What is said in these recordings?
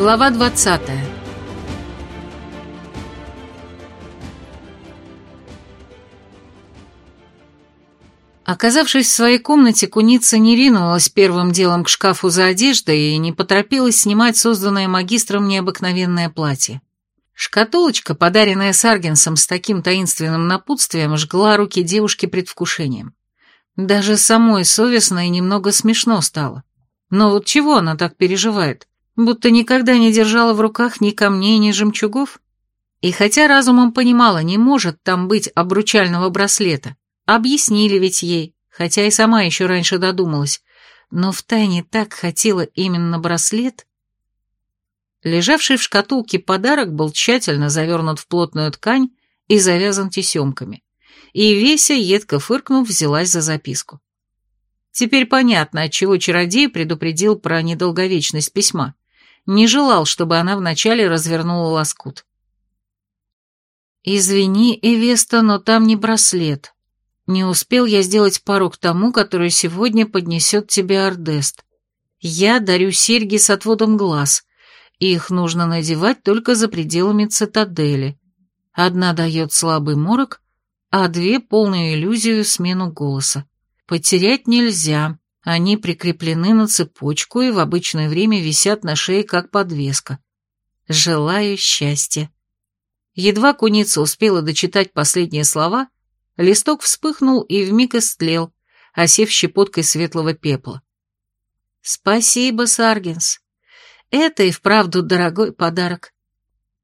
Глава 20 Оказавшись в своей комнате, куница не ринулась первым делом к шкафу за одеждой и не поторопилась снимать созданное магистром необыкновенное платье. Шкатулочка, подаренная Саргенсом с таким таинственным напутствием, жгла руки девушки предвкушением. Даже самой совестно и немного смешно стало. Но вот чего она так переживает? Будто никогда не держала в руках ни камней, ни жемчугов? И хотя разумом понимала, не может там быть обручального браслета, объяснили ведь ей, хотя и сама еще раньше додумалась, но втайне так хотела именно браслет. Лежавший в шкатулке подарок был тщательно завернут в плотную ткань и завязан тесемками. И Веся, едко фыркнув, взялась за записку. Теперь понятно, отчего чародей предупредил про недолговечность письма. Не желал, чтобы она вначале развернула лоскут. «Извини, Эвеста, но там не браслет. Не успел я сделать пару к тому, который сегодня поднесет тебе Ордест. Я дарю серьги с отводом глаз. Их нужно надевать только за пределами цитадели. Одна дает слабый морок, а две — полную иллюзию смену голоса. Потерять нельзя, они прикреплены на цепочку и в обычное время висят на шее как подвеска. Желаю счастья. Едва куница успела дочитать последние слова, листок вспыхнул и вмиг истлел, осев щепоткой светлого пепла. Спасибо, Саргенс. Это и вправду дорогой подарок.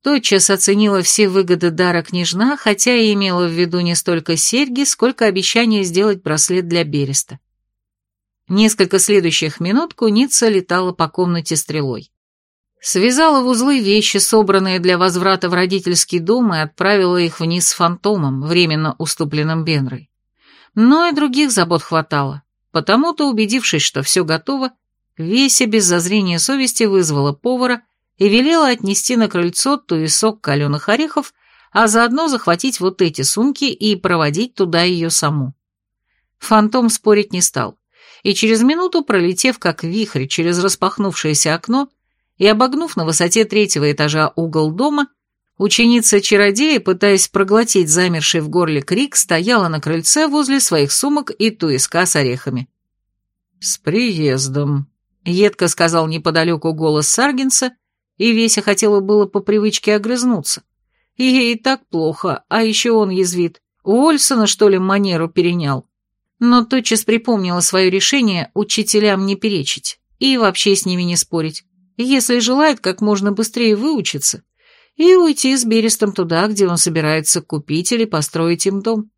Тотчас оценила все выгоды дара княжна, хотя и имела в виду не столько серьги, сколько обещание сделать браслет для Береста. Несколько следующих минут куница летала по комнате стрелой. Связала в узлы вещи, собранные для возврата в родительский дом, и отправила их вниз с фантомом, временно уступленным Бенрой. Но и других забот хватало, потому-то, убедившись, что все готово, Веся без зазрения совести вызвала повара и велела отнести на крыльцо туесок каленых орехов, а заодно захватить вот эти сумки и проводить туда ее саму. Фантом спорить не стал, и через минуту, пролетев как вихрь через распахнувшееся окно и обогнув на высоте третьего этажа угол дома, ученица-чародея, пытаясь проглотить замерший в горле крик, стояла на крыльце возле своих сумок и туеска с орехами. «С приездом», — едко сказал неподалеку голос Саргинса, и Веся хотела было по привычке огрызнуться. Ей и так плохо, а еще он язвит. У Ольсона, что ли, манеру перенял? Но тотчас припомнила свое решение учителям не перечить и вообще с ними не спорить, если желает как можно быстрее выучиться и уйти с Берестом туда, где он собирается купить или построить им дом.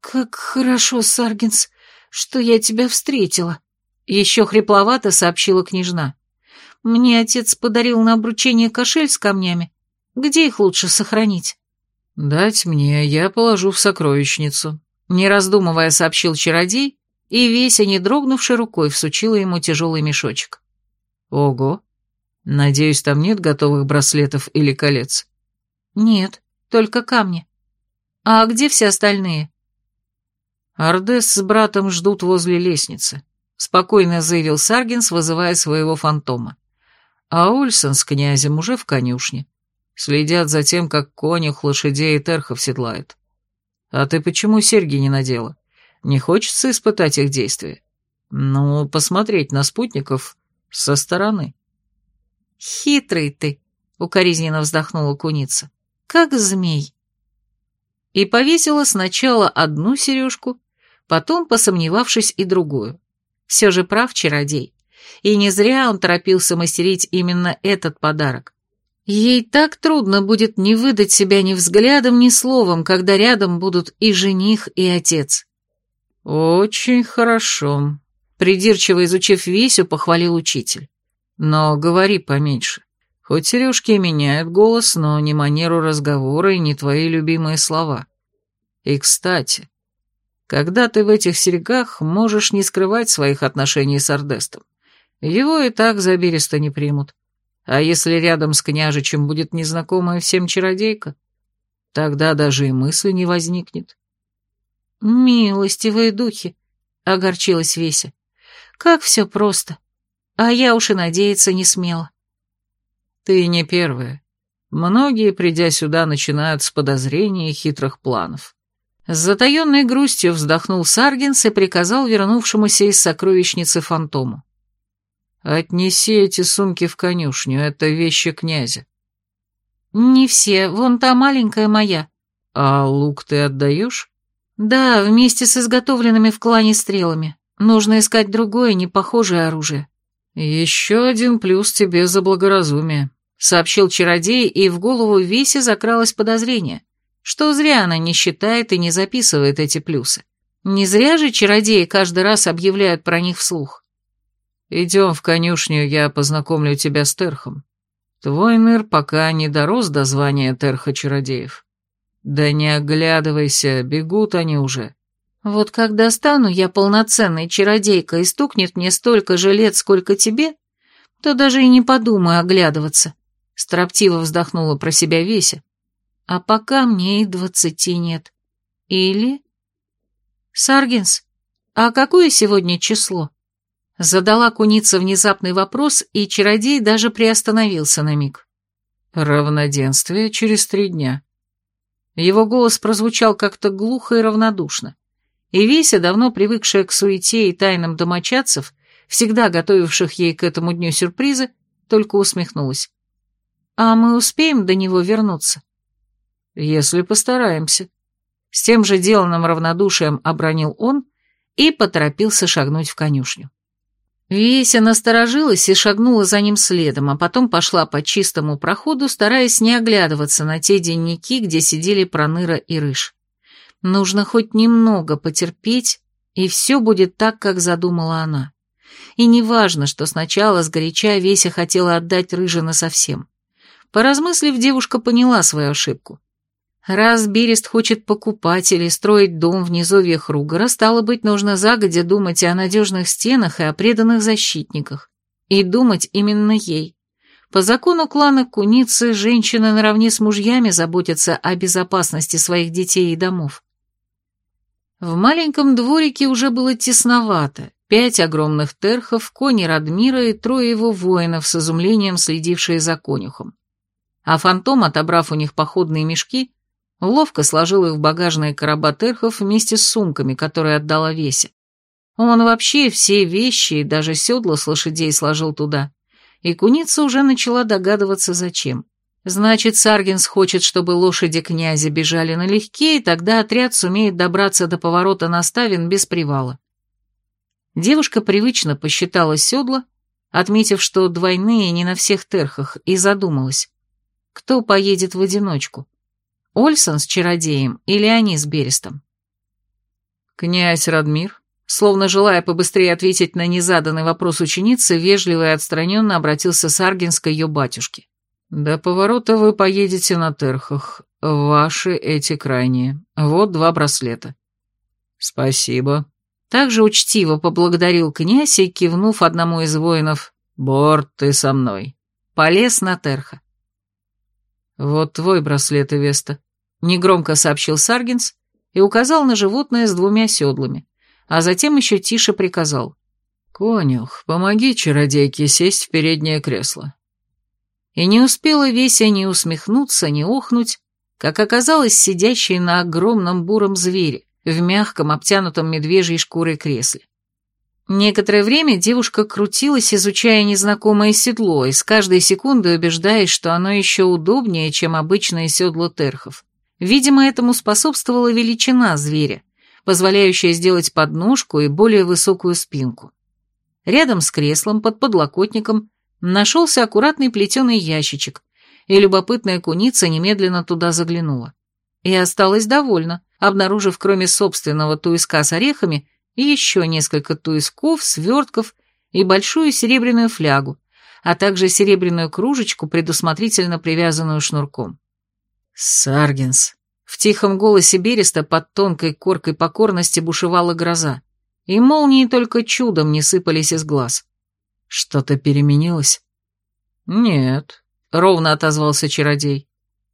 «Как хорошо, Саргинс, что я тебя встретила», — еще хрипловато сообщила княжна. Мне отец подарил на обручение кошель с камнями. Где их лучше сохранить?» «Дать мне, я положу в сокровищницу», — не раздумывая сообщил чародей, и Веся, не дрогнувшей рукой, всучила ему тяжелый мешочек. «Ого! Надеюсь, там нет готовых браслетов или колец?» «Нет, только камни. А где все остальные?» Ардес с братом ждут возле лестницы», — спокойно заявил Саргинс, вызывая своего фантома. А Ульсон с князем уже в конюшне. Следят за тем, как конюх лошадей и терхов седлает. А ты почему серьги не надела? Не хочется испытать их действия? Ну, посмотреть на спутников со стороны. Хитрый ты, укоризненно вздохнула куница. Как змей. И повесила сначала одну сережку, потом, посомневавшись, и другую. Все же прав чародей и не зря он торопился мастерить именно этот подарок. Ей так трудно будет не выдать себя ни взглядом, ни словом, когда рядом будут и жених, и отец. «Очень хорошо», — придирчиво изучив Весю, похвалил учитель. «Но говори поменьше. Хоть сережки меняют голос, но не манеру разговора и не твои любимые слова. И, кстати, когда ты в этих серьгах, можешь не скрывать своих отношений с Ардестом. Его и так за Береста не примут. А если рядом с княжичем будет незнакомая всем чародейка, тогда даже и мысли не возникнет. «Милостивые духи!» — огорчилась Веся. «Как все просто! А я уж и надеяться не смела. Ты не первая. Многие, придя сюда, начинают с подозрений и хитрых планов. С затаенной грустью вздохнул Саргинс и приказал вернувшемуся из сокровищницы фантому. «Отнеси эти сумки в конюшню, это вещи князя». «Не все, вон та маленькая моя». «А лук ты отдаешь?» «Да, вместе с изготовленными в клане стрелами. Нужно искать другое, непохожее оружие». «Еще один плюс тебе за благоразумие», — сообщил чародей, и в голову Веси закралось подозрение, что зря она не считает и не записывает эти плюсы. Не зря же чародеи каждый раз объявляют про них вслух. «Идем в конюшню, я познакомлю тебя с Терхом. Твой ныр пока не дорос до звания Терха чародеев. Да не оглядывайся, бегут они уже». «Вот когда стану я полноценной чародейкой и стукнет мне столько же лет, сколько тебе, то даже и не подумаю оглядываться», — строптиво вздохнула про себя Веся. «А пока мне и двадцати нет. Или...» «Саргинс, а какое сегодня число?» Задала куница внезапный вопрос, и чародей даже приостановился на миг. «Равноденствие через три дня». Его голос прозвучал как-то глухо и равнодушно. И Веся, давно привыкшая к суете и тайнам домочадцев, всегда готовивших ей к этому дню сюрпризы, только усмехнулась. «А мы успеем до него вернуться?» «Если постараемся». С тем же деланным равнодушием обронил он и поторопился шагнуть в конюшню. Веся насторожилась и шагнула за ним следом, а потом пошла по чистому проходу, стараясь не оглядываться на те денники, где сидели Проныра и Рыж. Нужно хоть немного потерпеть, и все будет так, как задумала она. И не важно, что сначала сгоряча Веся хотела отдать Рыжина совсем. Поразмыслив, девушка поняла свою ошибку. Раз Берест хочет покупать или строить дом в низовьях Ругора, стало быть, нужно загодя думать о надежных стенах, и о преданных защитниках. И думать именно ей. По закону клана Куницы женщины наравне с мужьями заботятся о безопасности своих детей и домов. В маленьком дворике уже было тесновато. Пять огромных терхов, кони Радмира и трое его воинов с изумлением следившие за конюхом. А фантом, отобрав у них походные мешки, ловко сложил их в багажные короба терхов вместе с сумками, которые отдала Весе. Он вообще все вещи и даже седла с лошадей сложил туда, и куница уже начала догадываться, зачем. Значит, Саргинс хочет, чтобы лошади князя бежали налегке, и тогда отряд сумеет добраться до поворота на Ставин без привала. Девушка привычно посчитала седла, отметив, что двойные не на всех терхах, и задумалась. Кто поедет в одиночку? Ольсон с чародеем или они с Берестом? Князь Радмир, словно желая побыстрее ответить на незаданный вопрос ученицы, вежливо и отстраненно обратился Саргинс к ее батюшке. До поворота вы поедете на терхах. Ваши эти крайние. Вот два браслета. Спасибо. Также учтиво поблагодарил князь и, кивнув одному из воинов, «Борт, ты со мной», полез на терха. «Вот твой браслет, Эвеста», — негромко сообщил Саргинс и указал на животное с двумя седлами, а затем еще тише приказал. «Конюх, помоги чародейке сесть в переднее кресло. И не успела Веся ни усмехнуться, ни охнуть, как оказалось сидящей на огромном буром звере в мягком, обтянутом медвежьей шкурой кресле. Некоторое время девушка крутилась, изучая незнакомое седло, и с каждой секундой убеждаясь, что оно еще удобнее, чем обычные седла терхов. Видимо, этому способствовала величина зверя, позволяющая сделать подножку и более высокую спинку. Рядом с креслом, под подлокотником, Нашелся аккуратный плетеный ящичек, и любопытная куница немедленно туда заглянула. И осталась довольна, обнаружив кроме собственного туиска с орехами еще несколько туисков, свертков и большую серебряную флягу, а также серебряную кружечку, предусмотрительно привязанную шнурком. «Саргенс!» В тихом голосе Береста под тонкой коркой покорности бушевала гроза, и молнии только чудом не сыпались из глаз. Что-то переменилось? Нет, ровно отозвался чародей.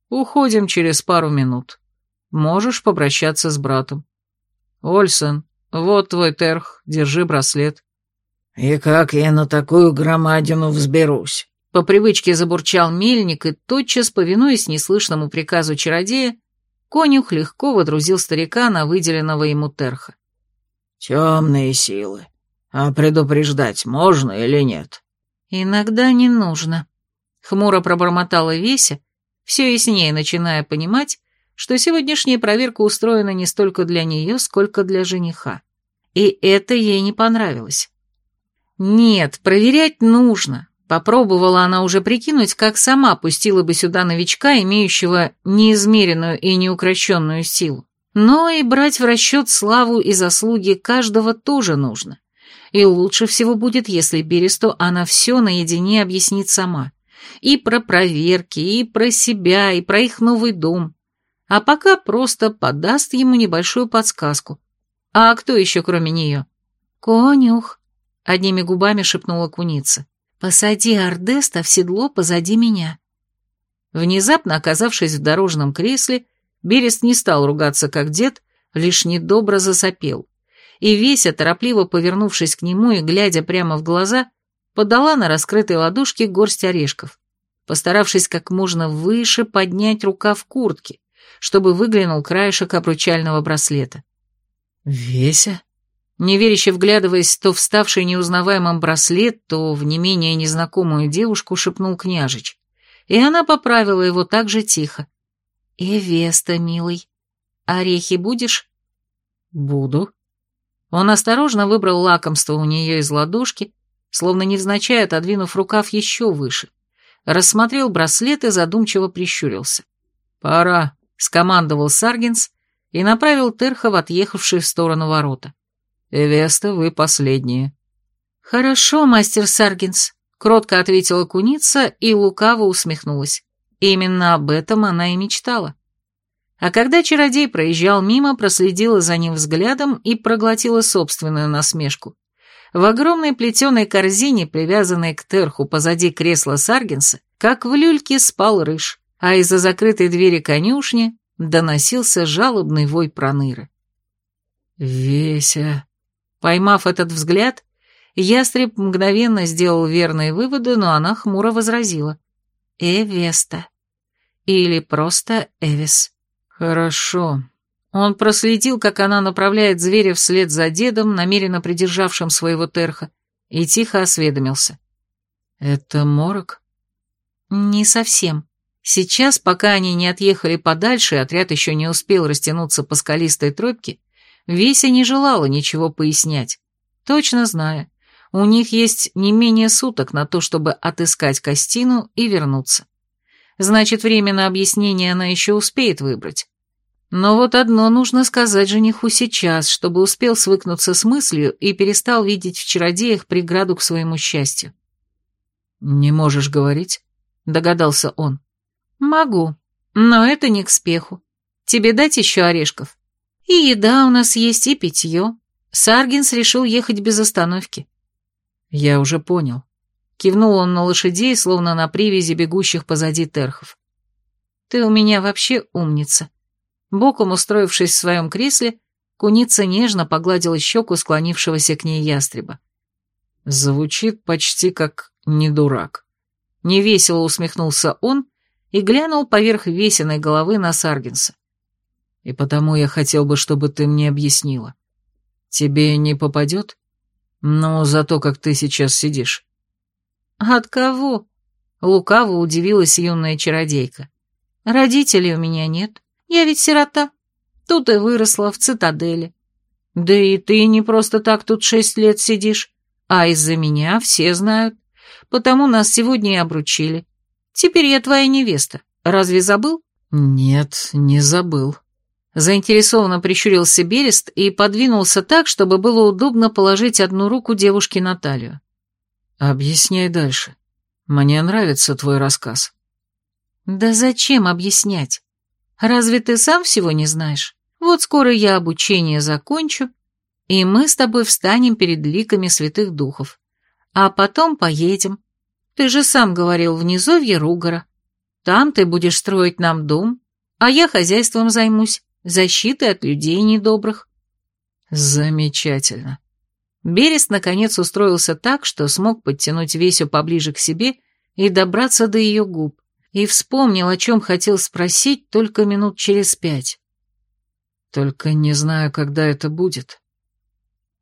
Уходим через пару минут. Можешь попрощаться с братом. Ольсон, вот твой терх, держи браслет. И как я на такую громадину взберусь? По привычке забурчал мельник, и тотчас, повинуясь неслышному приказу чародея, конюх легко водрузил старика на выделенного ему терха. «Темные силы. А предупреждать можно или нет?» «Иногда не нужно», — хмуро пробормотала Веся, все яснее начиная понимать, что сегодняшняя проверка устроена не столько для нее, сколько для жениха. И это ей не понравилось. «Нет, проверять нужно», Попробовала она уже прикинуть, как сама пустила бы сюда новичка, имеющего неизмеренную и неукрощенную силу. Но и брать в расчет славу и заслуги каждого тоже нужно. И лучше всего будет, если Бересту она все наедине объяснит сама. И про проверки, и про себя, и про их новый дом. А пока просто подаст ему небольшую подсказку. А кто еще кроме нее? «Конюх», — одними губами шепнула куница. «Посади Ардеста в седло позади меня». Внезапно оказавшись в дорожном кресле, Берест не стал ругаться, как дед, лишь недобро засопел. И Веся, торопливо повернувшись к нему и глядя прямо в глаза, подала на раскрытой ладошке горсть орешков, постаравшись как можно выше поднять рукав куртки, чтобы выглянул краешек обручального браслета. «Веся?» Неверяще вглядываясь то в ставший неузнаваемым браслет, то в не менее незнакомую девушку, шепнул княжич. И она поправила его так же тихо. «Эвеста, милый, орехи будешь?» «Буду». Он осторожно выбрал лакомство у нее из ладошки, словно невзначай отодвинув рукав еще выше. Рассмотрел браслет и задумчиво прищурился. «Пора», — скомандовал Саргинс и направил Терха в отъехавшие в сторону ворота. «Эвеста, вы последние». «Хорошо, мастер Саргинс», — кротко ответила куница и лукаво усмехнулась. Именно об этом она и мечтала. А когда чародей проезжал мимо, проследила за ним взглядом и проглотила собственную насмешку. В огромной плетеной корзине, привязанной к терху позади кресла Саргинса, как в люльке спал рыж, а из-за закрытой двери конюшни доносился жалобный вой проныры. «Веся», Поймав этот взгляд, ястреб мгновенно сделал верные выводы, но она хмуро возразила. «Эвеста». Или просто Эвис. «Хорошо». Он проследил, как она направляет зверя вслед за дедом, намеренно придержавшим своего терха, и тихо осведомился. «Это морок?» «Не совсем. Сейчас, пока они не отъехали подальше, отряд еще не успел растянуться по скалистой тропке, Веся не желала ничего пояснять, точно зная, у них есть не менее суток на то, чтобы отыскать Костину и вернуться. Значит, время на объяснение она еще успеет выбрать. Но вот одно нужно сказать жениху сейчас, чтобы успел свыкнуться с мыслью и перестал видеть в чародеях преграду к своему счастью. «Не можешь говорить?» — догадался он. «Могу, но это не к спеху. Тебе дать еще орешков?» И еда у нас есть, и питье. Саргинс решил ехать без остановки. Я уже понял. Кивнул он на лошадей, словно на привязи бегущих позади терхов. Ты у меня вообще умница. Боком устроившись в своем кресле, куница нежно погладила щеку склонившегося к ней ястреба. Звучит почти как «не дурак». Невесело усмехнулся он и глянул поверх весеной головы на Саргинса. И потому я хотел бы, чтобы ты мне объяснила. Тебе не попадет? Ну, за то, как ты сейчас сидишь. От кого? Лукаво удивилась юная чародейка. Родителей у меня нет. Я ведь сирота. Тут и выросла, в цитадели. Да и ты не просто так тут шесть лет сидишь, а из-за меня все знают. Потому нас сегодня и обручили. Теперь я твоя невеста. Разве забыл? Нет, не забыл. Заинтересованно прищурился Берест и подвинулся так, чтобы было удобно положить одну руку девушке на талию. «Объясняй дальше. Мне нравится твой рассказ». «Да зачем объяснять? Разве ты сам всего не знаешь? Вот скоро я обучение закончу, и мы с тобой встанем перед ликами святых духов. А потом поедем. Ты же сам говорил в низовье Ругора. Там ты будешь строить нам дом, а я хозяйством займусь защиты от людей недобрых. Замечательно. Берест наконец устроился так, что смог подтянуть Весю поближе к себе и добраться до ее губ, и вспомнил, о чем хотел спросить только минут через пять. «Только не знаю, когда это будет».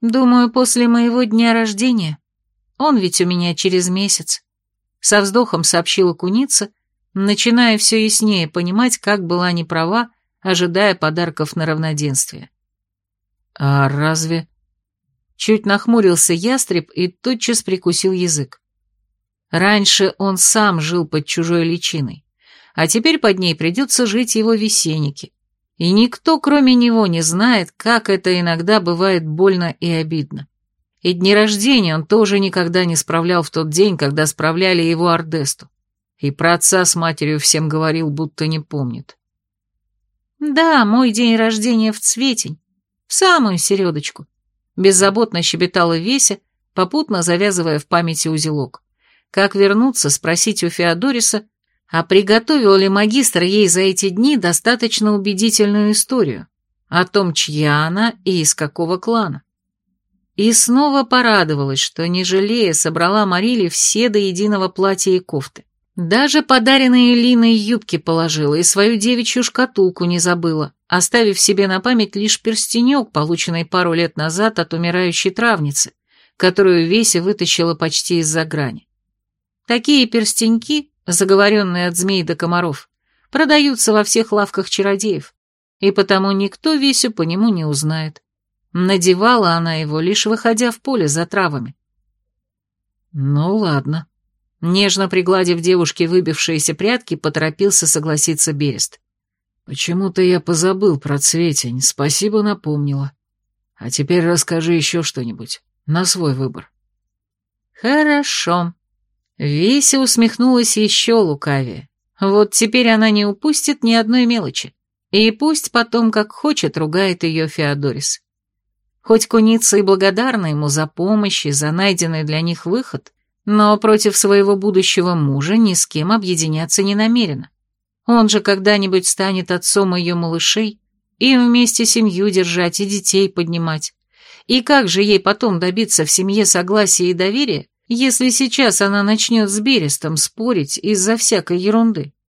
«Думаю, после моего дня рождения. Он ведь у меня через месяц». Со вздохом сообщила куница, начиная все яснее понимать, как была неправа, ожидая подарков на равноденствие. «А разве...» Чуть нахмурился ястреб и тотчас прикусил язык. Раньше он сам жил под чужой личиной, а теперь под ней придется жить его весеннике. И никто, кроме него, не знает, как это иногда бывает больно и обидно. И дни рождения он тоже никогда не справлял в тот день, когда справляли его Ордесту. И про отца с матерью всем говорил, будто не помнит. «Да, мой день рождения в цветень, в самую середочку», — беззаботно щебетала Веся, попутно завязывая в памяти узелок. Как вернуться, спросить у Феодориса, а приготовил ли магистр ей за эти дни достаточно убедительную историю о том, чья она и из какого клана. И снова порадовалась, что, не жалея, собрала Мариле все до единого платья и кофты. Даже подаренные Линой юбки положила и свою девичью шкатулку не забыла, оставив себе на память лишь перстенек, полученный пару лет назад от умирающей травницы, которую Веся вытащила почти из-за грани. Такие перстеньки, заговоренные от змей до комаров, продаются во всех лавках чародеев, и потому никто Весю по нему не узнает. Надевала она его, лишь выходя в поле за травами. «Ну ладно», — нежно пригладив девушке выбившиеся прятки, поторопился согласиться Берест. «Почему-то я позабыл про цветень, спасибо напомнила. А теперь расскажи еще что-нибудь, на свой выбор». «Хорошо», Веся усмехнулась еще лукавее. Вот теперь она не упустит ни одной мелочи. И пусть потом, как хочет, ругает ее Феодорис. Хоть куница и благодарна ему за помощь и за найденный для них выход, но против своего будущего мужа ни с кем объединяться не намерена. Он же когда-нибудь станет отцом ее малышей, и вместе семью держать и детей поднимать. И как же ей потом добиться в семье согласия и доверия, если сейчас она начнет с Берестом спорить из-за всякой ерунды.